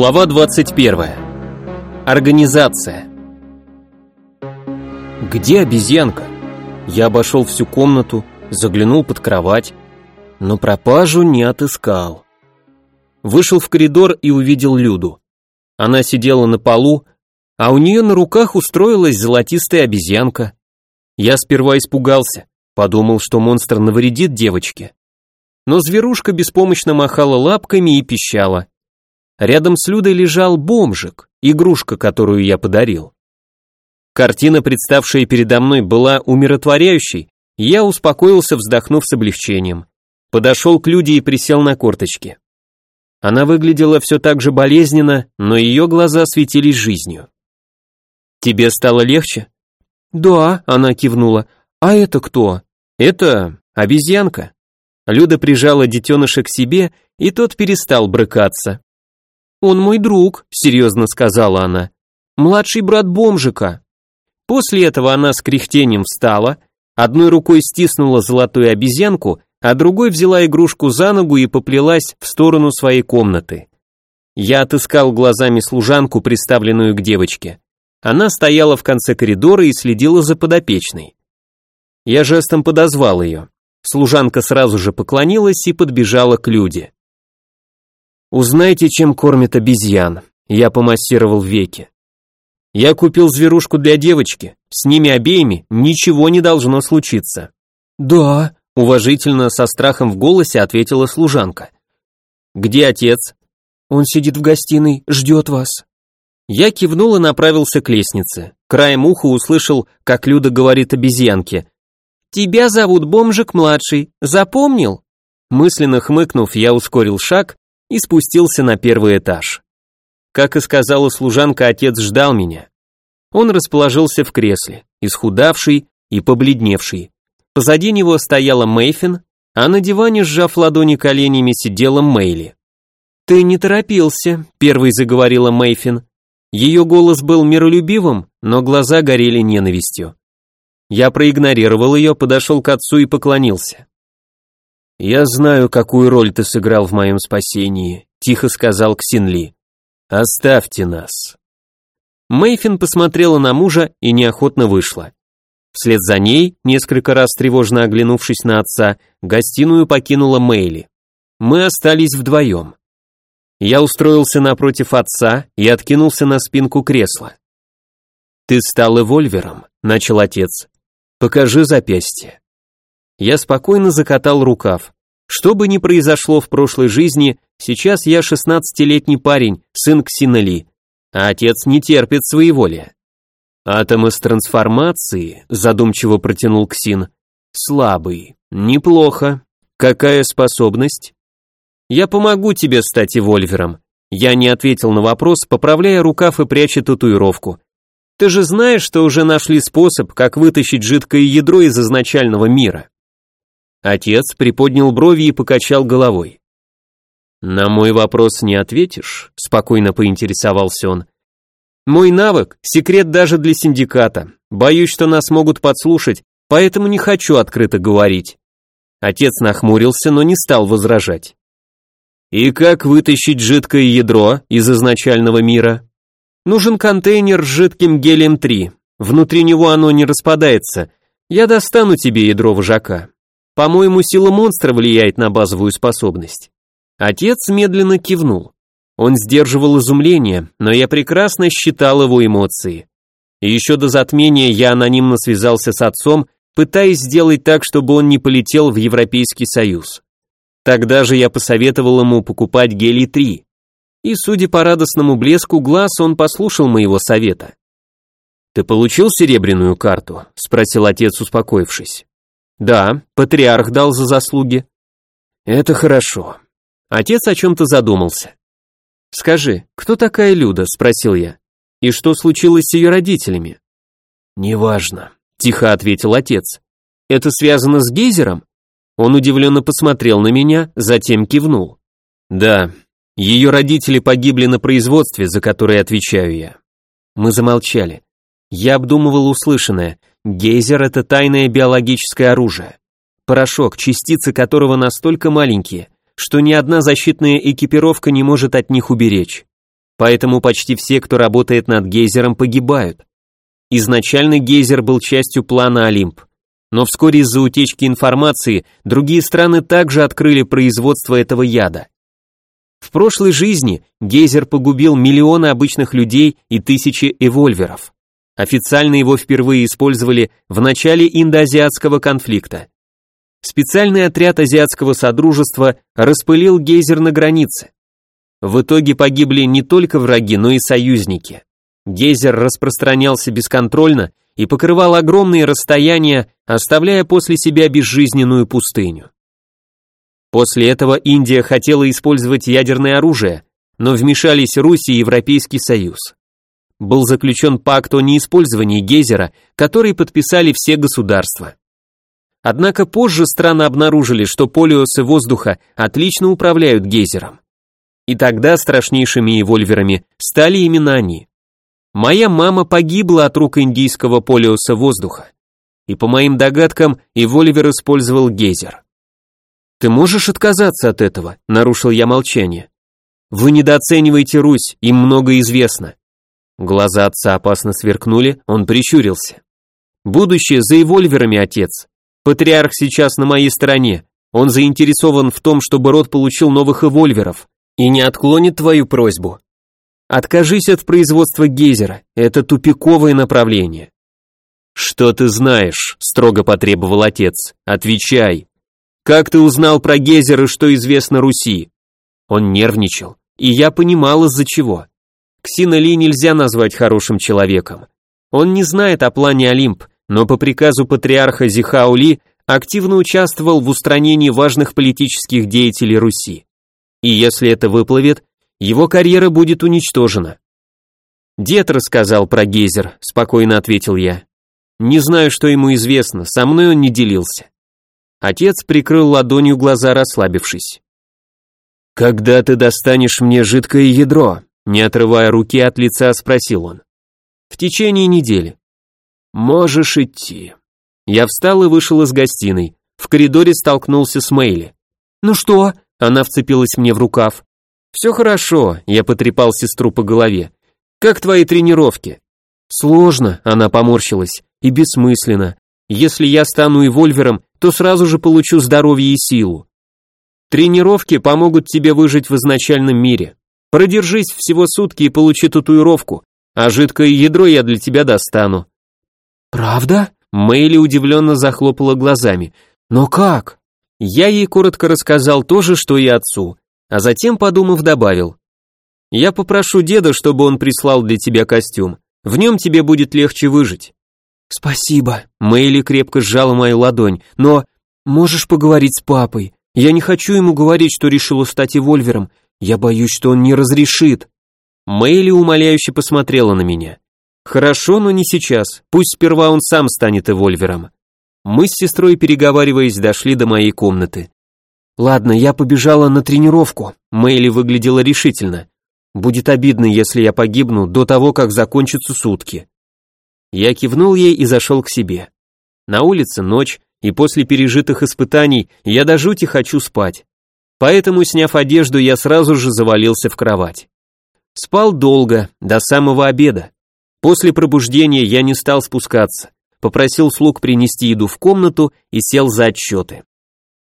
Глава 21. Организация. Где обезьянка? Я обошел всю комнату, заглянул под кровать, но пропажу не отыскал. Вышел в коридор и увидел Люду. Она сидела на полу, а у нее на руках устроилась золотистая обезьянка. Я сперва испугался, подумал, что монстр навредит девочке. Но зверушка беспомощно махала лапками и пищала. Рядом с Людой лежал бомжик, игрушка, которую я подарил. Картина, представшая передо мной, была умиротворяющей, и я успокоился, вздохнув с облегчением. Подошел к Люде и присел на корточки. Она выглядела все так же болезненно, но ее глаза светились жизнью. «Тебе стало легче?» «Да», — она кивнула. «А это кто?» «Это обезьянка». Люда прижала детеныша к себе, и тот перестал брыкаться. «Он мой друг», — серьезно сказала она. «Младший брат бомжика». После этого она с кряхтением встала, одной рукой стиснула золотую обезьянку, а другой взяла игрушку за ногу и поплелась в сторону своей комнаты. Я отыскал глазами служанку, приставленную к девочке. Она стояла в конце коридора и следила за подопечной. Я жестом подозвал ее. Служанка сразу же поклонилась и подбежала к Люде. Узнайте, чем кормят обезьян. Я помассировал веки. Я купил зверушку для девочки. С ними обеими ничего не должно случиться. Да, уважительно со страхом в голосе ответила служанка. Где отец? Он сидит в гостиной, ждет вас. Я кивнул и направился к лестнице. Краем уха услышал, как Люда говорит обезьянке. «Тебя зовут Бомжик-младший, запомнил?» Мысленно хмыкнув, я ускорил шаг и спустился на первый этаж. Как и сказала служанка, отец ждал меня. Он расположился в кресле, исхудавший и побледневший. Позади него стояла Мэйфин, а на диване, сжав ладони коленями, сидела Мэйли. «Ты не торопился», — первой заговорила Мэйфин. Ее голос был миролюбивым, но глаза горели ненавистью. Я проигнорировал ее, подошел к отцу и поклонился. «Я знаю, какую роль ты сыграл в моем спасении», — тихо сказал Ксинли. «Оставьте нас». Мэйфин посмотрела на мужа и неохотно вышла. Вслед за ней, несколько раз тревожно оглянувшись на отца, гостиную покинула Мэйли. Мы остались вдвоем. Я устроился напротив отца и откинулся на спинку кресла. «Ты стал эвольвером», — начал отец. «Покажи запястье». Я спокойно закатал рукав. Что бы ни произошло в прошлой жизни, сейчас я шестнадцатилетний парень, сын Ксинали, а отец не терпит своеволия. Атом из трансформации, задумчиво протянул Ксин, слабый, неплохо. Какая способность? Я помогу тебе стать эвольвером. Я не ответил на вопрос, поправляя рукав и пряча татуировку. Ты же знаешь, что уже нашли способ, как вытащить жидкое ядро из изначального мира. Отец приподнял брови и покачал головой. «На мой вопрос не ответишь?» – спокойно поинтересовался он. «Мой навык – секрет даже для синдиката. Боюсь, что нас могут подслушать, поэтому не хочу открыто говорить». Отец нахмурился, но не стал возражать. «И как вытащить жидкое ядро из изначального мира?» «Нужен контейнер с жидким гелием-3. Внутри него оно не распадается. Я достану тебе ядро вожака. По-моему, сила монстра влияет на базовую способность. Отец медленно кивнул. Он сдерживал изумление, но я прекрасно считал его эмоции. И еще до затмения я анонимно связался с отцом, пытаясь сделать так, чтобы он не полетел в Европейский Союз. Тогда же я посоветовал ему покупать гелий-3. И, судя по радостному блеску глаз, он послушал моего совета. «Ты получил серебряную карту?» – спросил отец, успокоившись. Да, патриарх дал за заслуги. Это хорошо. Отец о чем-то задумался. Скажи, кто такая Люда? Спросил я. И что случилось с ее родителями? Неважно, тихо ответил отец. Это связано с гейзером? Он удивленно посмотрел на меня, затем кивнул. Да, ее родители погибли на производстве, за которое отвечаю я. Мы замолчали. Я обдумывал услышанное. Гейзер — это тайное биологическое оружие. Порошок, частицы которого настолько маленькие, что ни одна защитная экипировка не может от них уберечь. поэтому почти все, кто работает над гейзером, погибают. Изначально гейзер был частью плана Олимп, но вскоре из-за утечки информации другие страны также открыли производство этого яда. В прошлой жизни гейзер погубил миллионы обычных людей и тысячи эвольверов. Официально его впервые использовали в начале индоазиатского конфликта. Специальный отряд Азиатского Содружества распылил гейзер на границе. В итоге погибли не только враги, но и союзники. Гейзер распространялся бесконтрольно и покрывал огромные расстояния, оставляя после себя безжизненную пустыню. После этого Индия хотела использовать ядерное оружие, но вмешались Русь и Европейский Союз. Был заключен пакт о неиспользовании гейзера, который подписали все государства. Однако позже страны обнаружили, что полиосы воздуха отлично управляют гейзером. И тогда страшнейшими эвольверами стали именно они. Моя мама погибла от рук индийского полиоса воздуха. И по моим догадкам, эвольвер использовал гейзер. «Ты можешь отказаться от этого?» – нарушил я молчание. «Вы недооцениваете Русь, им много известно». Глаза отца опасно сверкнули, он прищурился. «Будущее за эвольверами, отец. Патриарх сейчас на моей стороне. Он заинтересован в том, чтобы род получил новых эвольверов и не отклонит твою просьбу. Откажись от производства гейзера, это тупиковое направление». «Что ты знаешь?» – строго потребовал отец. «Отвечай». Как ты узнал про Гейзер и что известно Руси? Он нервничал, и я понимал из-за чего. Ксина Ли нельзя назвать хорошим человеком. Он не знает о плане Олимп, но по приказу патриарха Зихао Ли активно участвовал в устранении важных политических деятелей Руси. И если это выплывет, его карьера будет уничтожена. Дед рассказал про Гейзер, спокойно ответил я. Не знаю, что ему известно, со мной он не делился. Отец прикрыл ладонью глаза, расслабившись. «Когда ты достанешь мне жидкое ядро?» Не отрывая руки от лица, спросил он. «В течение недели». «Можешь идти». Я встал и вышел из гостиной. В коридоре столкнулся с Мэйли. «Ну что?» Она вцепилась мне в рукав. «Все хорошо», я потрепал сестру по голове. «Как твои тренировки?» «Сложно», она поморщилась, «и бессмысленно. Если я стану эвольвером, то сразу же получу здоровье и силу. Тренировки помогут тебе выжить в изначальном мире. Продержись всего сутки и получи татуировку, а жидкое ядро я для тебя достану. Правда? Мэйли удивленно захлопала глазами. Но как? Я ей коротко рассказал то же, что и отцу, а затем, подумав, добавил. Я попрошу деда, чтобы он прислал для тебя костюм. В нем тебе будет легче выжить. «Спасибо». Мэйли крепко сжала мою ладонь. «Но можешь поговорить с папой? Я не хочу ему говорить, что решила стать эвольвером. Я боюсь, что он не разрешит». Мэйли умоляюще посмотрела на меня. «Хорошо, но не сейчас. Пусть сперва он сам станет эвольвером». Мы с сестрой, переговариваясь, дошли до моей комнаты. «Ладно, я побежала на тренировку». Мэйли выглядела решительно. «Будет обидно, если я погибну до того, как закончатся сутки». Я кивнул ей и зашел к себе. На улице ночь, и после пережитых испытаний я до жути хочу спать. Поэтому, сняв одежду, я сразу же завалился в кровать. Спал долго, до самого обеда. После пробуждения я не стал спускаться, попросил слуг принести еду в комнату и сел за отчеты.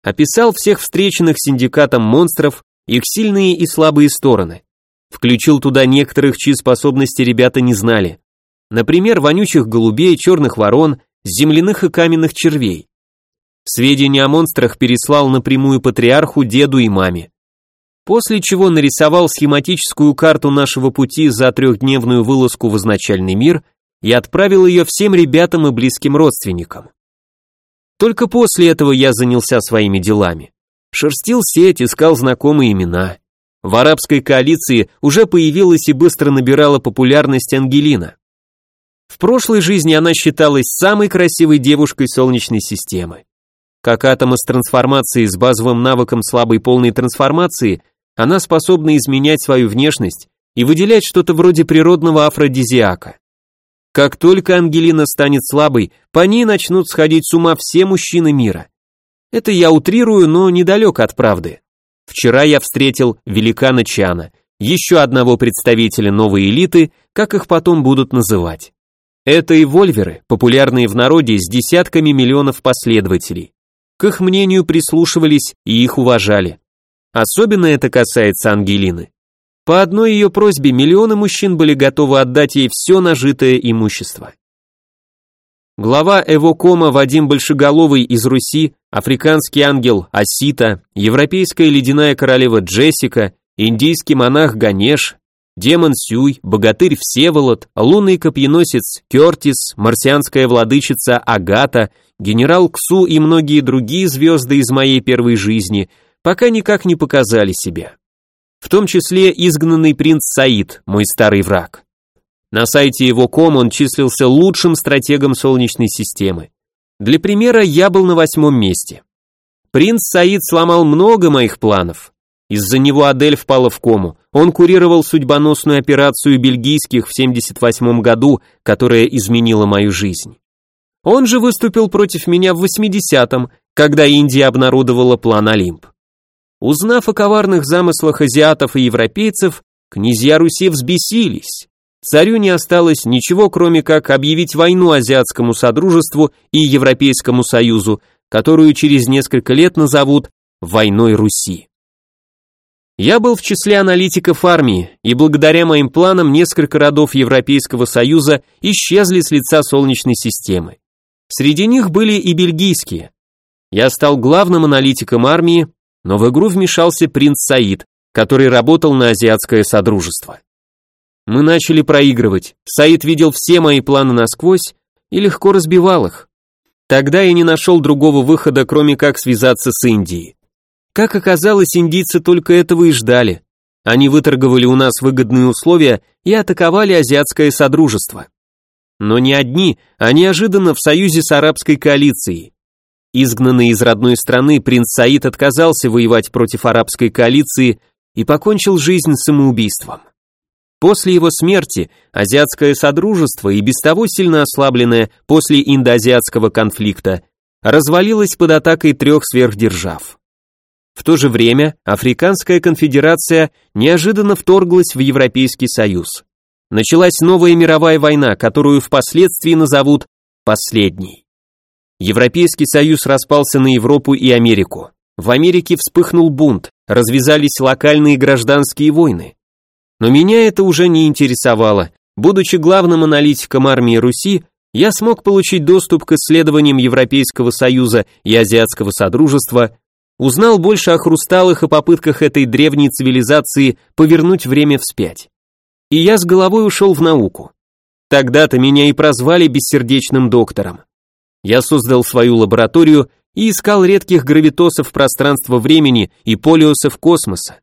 Описал всех встреченных синдикатом монстров, их сильные и слабые стороны. Включил туда некоторых, чьи способности ребята не знали. Например, вонючих голубей, черных ворон, земляных и каменных червей. Сведения о монстрах переслал напрямую патриарху, деду и маме. После чего нарисовал схематическую карту нашего пути за трехдневную вылазку в изначальный мир и отправил ее всем ребятам и близким родственникам. Только после этого я занялся своими делами. Шерстил сеть, искал знакомые имена. В арабской коалиции уже появилась и быстро набирала популярность Ангелина. В прошлой жизни она считалась самой красивой девушкой Солнечной системы. Как атом из трансформации с базовым навыком слабой полной трансформации, она способна изменять свою внешность и выделять что-то вроде природного афродизиака. Как только Ангелина станет слабой, по ней начнут сходить с ума все мужчины мира. Это я утрирую, но недалек от правды. Вчера я встретил великана Чана, еще одного представителя новой элиты, как их потом будут называть. Это и вольверы, популярные в народе с десятками миллионов последователей. К их мнению прислушивались и их уважали. Особенно это касается Ангелины. По одной ее просьбе миллионы мужчин были готовы отдать ей все нажитое имущество. Глава Эвокома Вадим Большеголовый из Руси, африканский ангел Асита, европейская ледяная королева Джессика, индийский монах Ганеш, демон Сюй, богатырь Всеволод, лунный копьеносец Кертис, марсианская владычица Агата, генерал Ксу и многие другие звезды из моей первой жизни пока никак не показали себя в том числе изгнанный принц Саид, мой старый враг. На сайте его ком он числился лучшим стратегом Солнечной системы. Для примера, я был на восьмом месте. Принц Саид сломал много моих планов. Из-за него Адель впала в кому. Он курировал судьбоносную операцию бельгийских в 78 году, которая изменила мою жизнь. Он же выступил против меня в 80-м, когда Индия обнародовала план Олимп. Узнав о коварных замыслах азиатов и европейцев, князья Руси взбесились. Царю не осталось ничего, кроме как объявить войну Азиатскому Содружеству и Европейскому Союзу, которую через несколько лет назовут «Войной Руси». Я был в числе аналитиков армии, и благодаря моим планам несколько родов Европейского Союза исчезли с лица Солнечной системы. Среди них были и бельгийские. Я стал главным аналитиком армии, но в игру вмешался принц Саид, который работал на азиатское содружество. Мы начали проигрывать. Саид видел все мои планы насквозь и легко разбивал их. Тогда я не нашел другого выхода, кроме как связаться с Индией. Как оказалось, индийцы только этого и ждали. Они выторговали у нас выгодные условия и атаковали азиатское содружество. Но не одни, а неожиданно в союзе с арабской коалицией. Изгнанный из родной страны, принц Саид отказался воевать против арабской коалиции и покончил жизнь самоубийством. После его смерти азиатское содружество, и без того сильно ослабленное после индоазиатского конфликта, развалилось под атакой трех сверхдержав. В то же время Африканская конфедерация неожиданно вторглась в Европейский Союз. Началась новая мировая война, которую впоследствии назовут «последней». Европейский Союз распался на Европу и Америку. В Америке вспыхнул бунт, развязались локальные гражданские войны. Но меня это уже не интересовало. Будучи главным аналитиком армии Руси, я смог получить доступ к исследованиям Европейского Союза и Азиатского Содружества, узнал больше о хрусталах и попытках этой древней цивилизации повернуть время вспять. И я с головой ушел в науку. Тогда-то меня и прозвали бессердечным доктором. Я создал свою лабораторию и искал редких гравитосов пространства-времени и полиосов космоса.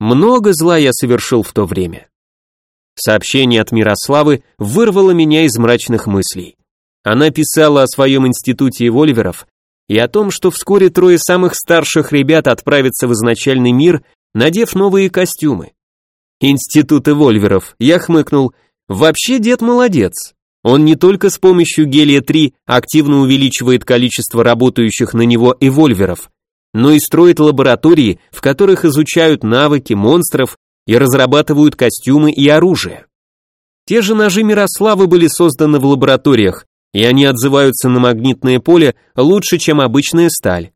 Много зла я совершил в то время. Сообщение от Мирославы вырвало меня из мрачных мыслей. Она писала о своем институте Вольверов и о том, что вскоре трое самых старших ребят отправятся в изначальный мир, надев новые костюмы. Институт Вольверов, я хмыкнул, вообще дед молодец. Он не только с помощью гелия-3 активно увеличивает количество работающих на него эвольверов, но и строит лаборатории, в которых изучают навыки монстров и разрабатывают костюмы и оружие. Те же ножи Мирославы были созданы в лабораториях, и они отзываются на магнитное поле лучше, чем обычная сталь.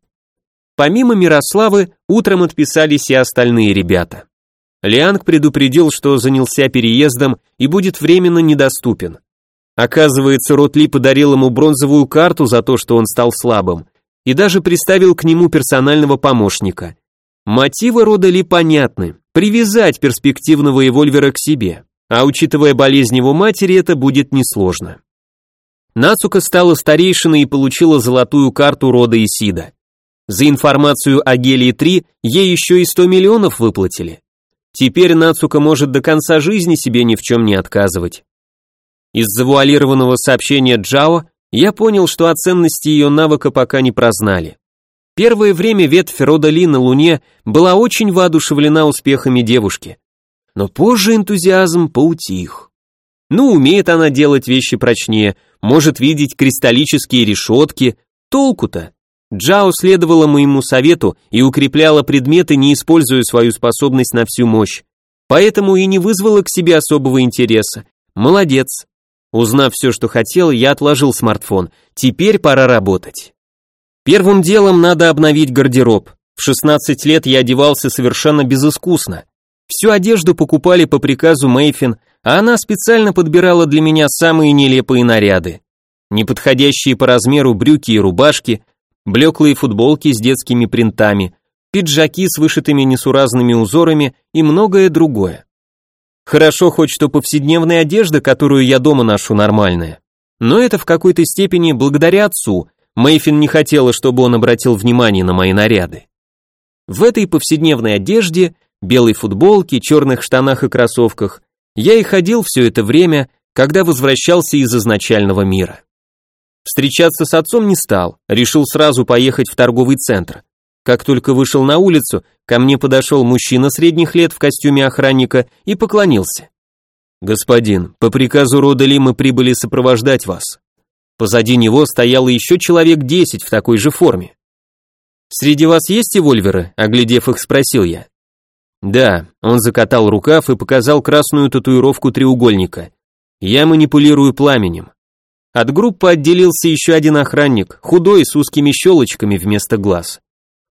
Помимо Мирославы, утром отписались и остальные ребята. Лианг предупредил, что занялся переездом и будет временно недоступен. Оказывается, Ротли подарил ему бронзовую карту за то, что он стал слабым, и даже приставил к нему персонального помощника. Мотивы рода Ли понятны. Привязать перспективного эвольвера к себе. А учитывая болезнь его матери, это будет несложно. Нацука стала старейшиной и получила золотую карту рода Исида. За информацию о Гелии-3 ей еще и 100 миллионов выплатили. Теперь Нацука может до конца жизни себе ни в чем не отказывать. Из завуалированного сообщения Джао я понял, что о ценности ее навыка пока не прознали. Первое время ветвь рода Ли на Луне была очень воодушевлена успехами девушки. Но позже энтузиазм поутих. Ну, умеет она делать вещи прочнее, может видеть кристаллические решетки, толку-то? Джао следовала моему совету и укрепляла предметы, не используя свою способность на всю мощь. поэтому и не вызвала к себе особого интереса. Молодец. Узнав все, что хотел, я отложил смартфон. Теперь пора работать. Первым делом надо обновить гардероб. В 16 лет я одевался совершенно безыскусно. Всю одежду покупали по приказу Мэйфин, а она специально подбирала для меня самые нелепые наряды. Неподходящие по размеру брюки и рубашки, блеклые футболки с детскими принтами, пиджаки с вышитыми несуразными узорами и многое другое. Хорошо хоть что повседневная одежда, которую я дома ношу, нормальная. Но это в какой-то степени благодаря отцу. Мэйфин не хотела, чтобы он обратил внимание на мои наряды. В этой повседневной одежде, белой футболке, черных штанах и кроссовках, я и ходил все это время, когда возвращался из изначального мира. Встречаться с отцом не стал, решил сразу поехать в торговый центр. Как только вышел на улицу, ко мне подошел мужчина средних лет в костюме охранника и поклонился. «Господин, по приказу рода Ли мы прибыли сопровождать вас». Позади него стояло еще человек десять в такой же форме. «Среди вас есть эвольверы?» – оглядев их, спросил я. «Да», – он закатал рукав и показал красную татуировку треугольника. «Я манипулирую пламенем. От группы отделился еще один охранник, худой, с узкими щелочками вместо глаз.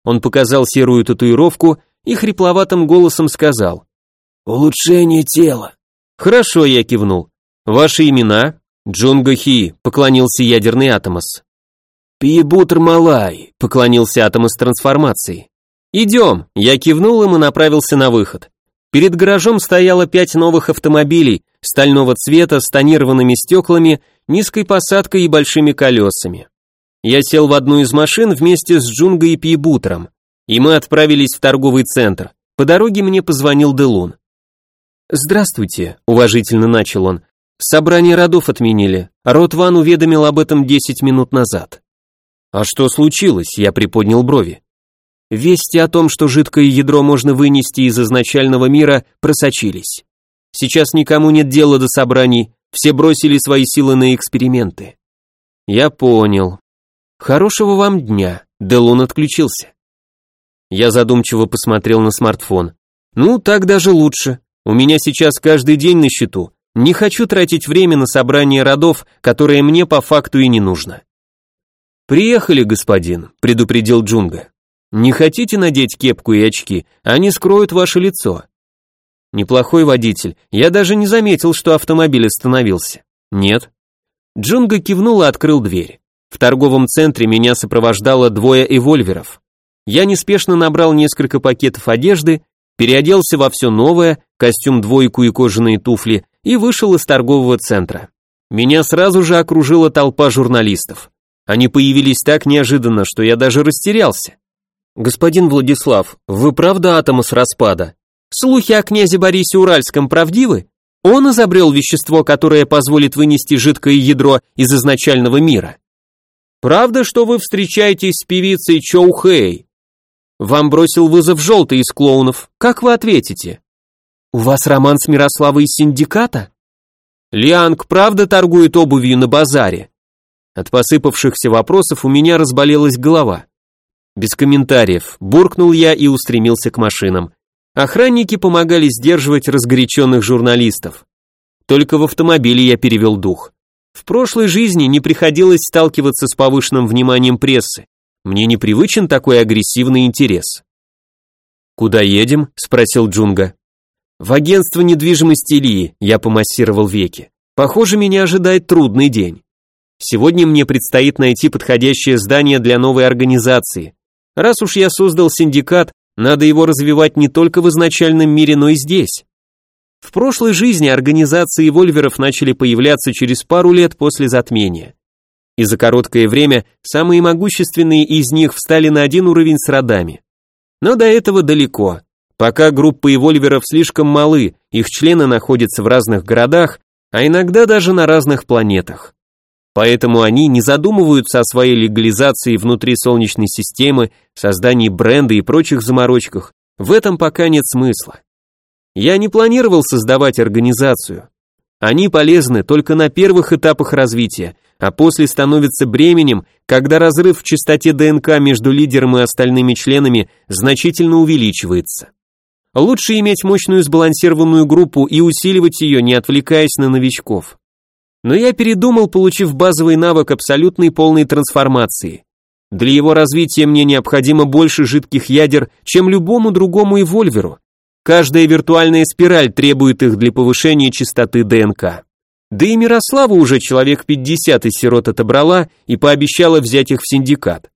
Он показал серую татуировку и хрипловатым голосом сказал. «Улучшение тела». «Хорошо», я кивнул. «Ваши имена?» «Джунга Хи», поклонился ядерный Атомос. «Пиебутр Малай», поклонился Атомос трансформации. «Идем», я кивнул им и направился на выход. Перед гаражом стояло пять новых автомобилей, стального цвета, с тонированными стеклами низкой посадкой и большими колесами. Я сел в одну из машин вместе с Джунгой и Пьебутером, и мы отправились в торговый центр. По дороге мне позвонил Делун. «Здравствуйте», — уважительно начал он. «Собрание родов отменили. Ротван уведомил об этом 10 минут назад». «А что случилось?» — я приподнял брови. Вести о том, что жидкое ядро можно вынести из изначального мира, просочились. Сейчас никому нет дела до собраний, все бросили свои силы на эксперименты. Я понял. Хорошего вам дня. Делун отключился. Я задумчиво посмотрел на смартфон. Ну, так даже лучше. У меня сейчас каждый день на счету. Не хочу тратить время на собрание родов, которое мне по факту и не нужно. Приехали, господин, предупредил Джунга. Не хотите надеть кепку и очки, они скроют ваше лицо. Неплохой водитель. Я даже не заметил, что автомобиль остановился. Нет. Джунга кивнул и открыл дверь. В торговом центре меня сопровождало двое эвольверов. Я неспешно набрал несколько пакетов одежды, переоделся во все новое, костюм двойку и кожаные туфли, и вышел из торгового центра. Меня сразу же окружила толпа журналистов. Они появились так неожиданно, что я даже растерялся. «Господин Владислав, вы правда атома с распада?» Слухи о князе Борисе Уральском правдивы? Он изобрел вещество, которое позволит вынести жидкое ядро из изначального мира. Правда, что вы встречаетесь с певицей Чоу Хэй? Вам бросил вызов желтый из клоунов. Как вы ответите? У вас роман с Мирославой из синдиката? Лианг правда торгует обувью на базаре? От посыпавшихся вопросов у меня разболелась голова. Без комментариев, буркнул я и устремился к машинам. Охранники помогали сдерживать разгоряченных журналистов. Только в автомобиле я перевел дух. В прошлой жизни не приходилось сталкиваться с повышенным вниманием прессы. Мне непривычен такой агрессивный интерес. «Куда едем?» – спросил Джунга. «В агентство недвижимости Ильи», – я помассировал веки. «Похоже, меня ожидает трудный день. Сегодня мне предстоит найти подходящее здание для новой организации. Раз уж я создал синдикат, надо его развивать не только в изначальном мире, но и здесь. В прошлой жизни организации вольверов начали появляться через пару лет после затмения. И за короткое время самые могущественные из них встали на один уровень с родами. Но до этого далеко. Пока группы эвольверов слишком малы, их члены находятся в разных городах, а иногда даже на разных планетах. Поэтому они не задумываются о своей легализации внутри Солнечной системы, создании бренда и прочих заморочках. В этом пока нет смысла. Я не планировал создавать организацию. Они полезны только на первых этапах развития, а после становятся бременем, когда разрыв в частоте ДНК между лидером и остальными членами значительно увеличивается. Лучше иметь мощную сбалансированную группу и усиливать ее, не отвлекаясь на новичков. Но я передумал, получив базовый навык абсолютной полной трансформации. Для его развития мне необходимо больше жидких ядер, чем любому другому эвольверу. Каждая виртуальная спираль требует их для повышения частоты ДНК. Да и Мирослава уже человек 50 из сирот отобрала и пообещала взять их в синдикат.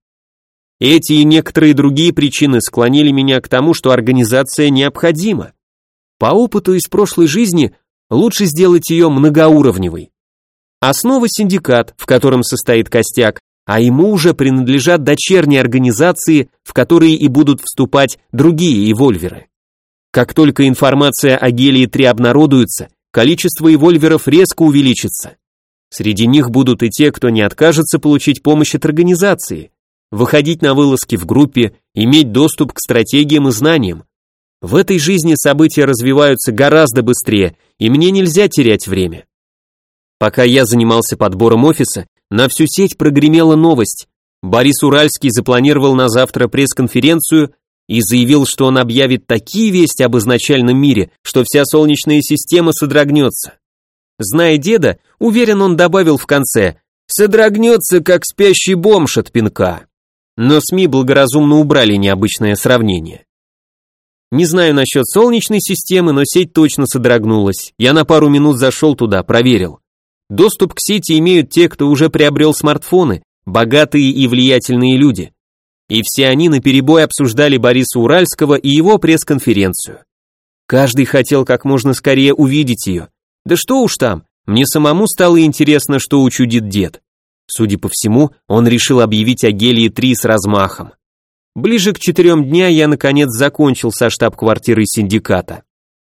Эти и некоторые другие причины склонили меня к тому, что организация необходима. По опыту из прошлой жизни лучше сделать ее многоуровневой. Основа синдикат, в котором состоит костяк, а ему уже принадлежат дочерние организации, в которые и будут вступать другие эвольверы. Как только информация о Гелии-3 обнародуется, количество эвольверов резко увеличится. Среди них будут и те, кто не откажется получить помощь от организации, выходить на вылазки в группе, иметь доступ к стратегиям и знаниям. В этой жизни события развиваются гораздо быстрее, и мне нельзя терять время. Пока я занимался подбором офиса, на всю сеть прогремела новость. Борис Уральский запланировал на завтра пресс-конференцию и заявил, что он объявит такие вести об изначальном мире, что вся Солнечная система содрогнется. Зная деда, уверен, он добавил в конце «содрогнется, как спящий бомж от пинка». Но СМИ благоразумно убрали необычное сравнение. Не знаю насчет Солнечной системы, но сеть точно содрогнулась. Я на пару минут зашел туда, проверил. Доступ к сети имеют те, кто уже приобрел смартфоны, богатые и влиятельные люди. И все они наперебой обсуждали Бориса Уральского и его пресс-конференцию. Каждый хотел как можно скорее увидеть ее. Да что уж там, мне самому стало интересно, что учудит дед. Судя по всему, он решил объявить о Гелии-3 с размахом. Ближе к четырем дня я наконец закончил со штаб-квартирой синдиката.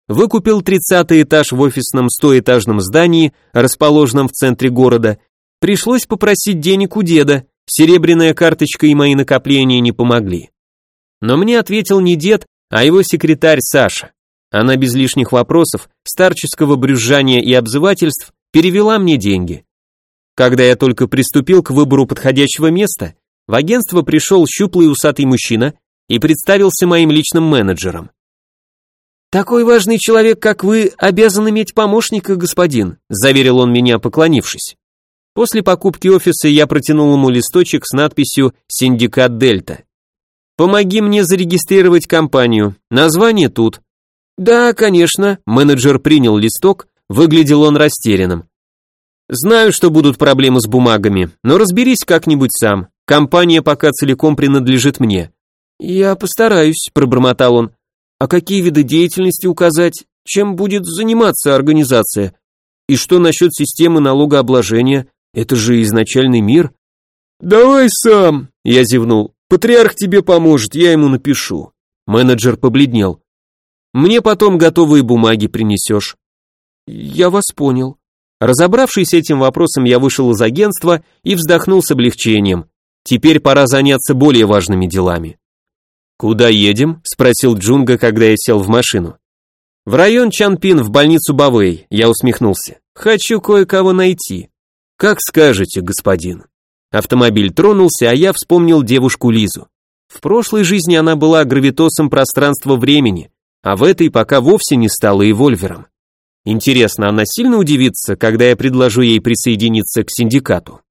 Выкупил 30 этаж в офисном стоэтажном здании, расположенном в центре города. Пришлось попросить денег у деда, серебряная карточка и мои накопления не помогли. Но мне ответил не дед, а его секретарь Саша. Она без лишних вопросов, старческого брюзжания и обзывательств перевела мне деньги. Когда я только приступил к выбору подходящего места, в агентство пришел щуплый усатый мужчина и представился моим личным менеджером. «Такой важный человек, как вы, обязан иметь помощника, господин», заверил он меня, поклонившись. После покупки офиса я протянул ему листочек с надписью «Синдикат Дельта». «Помоги мне зарегистрировать компанию. Название тут». «Да, конечно», менеджер принял листок, выглядел он растерянным. Знаю, что будут проблемы с бумагами, но разберись как-нибудь сам. Компания пока целиком принадлежит мне. Я постараюсь, пробормотал он. А какие виды деятельности указать? Чем будет заниматься организация? И что насчет системы налогообложения? Это же изначальный мир. Давай сам, я зевнул. Патриарх тебе поможет, я ему напишу. Менеджер побледнел. Мне потом готовые бумаги принесешь. Я вас понял. Разобравшись этим вопросом, я вышел из агентства и вздохнул с облегчением. Теперь пора заняться более важными делами. «Куда едем?» – спросил Джунга, когда я сел в машину. «В район Чанпин, в больницу Бавэй», – я усмехнулся. «Хочу кое-кого найти». «Как скажете, господин». Автомобиль тронулся, а я вспомнил девушку Лизу. В прошлой жизни она была гравитосом пространства-времени, а в этой пока вовсе не стала эвольвером. Интересно, она сильно удивится, когда я предложу ей присоединиться к синдикату?